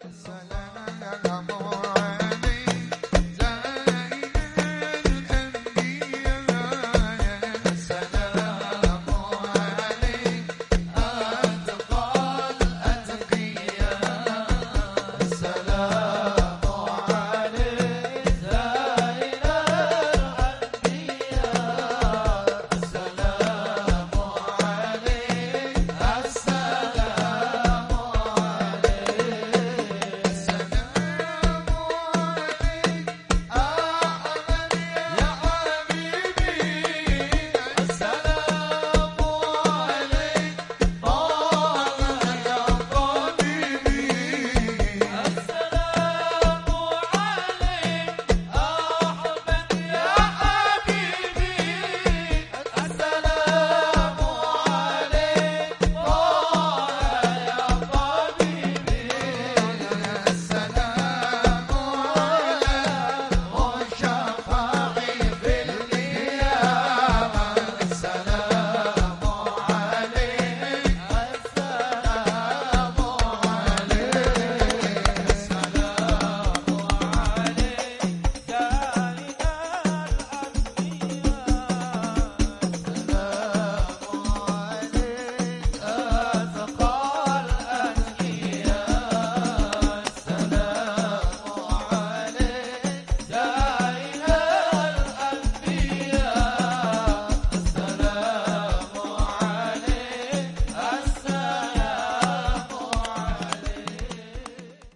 Salam.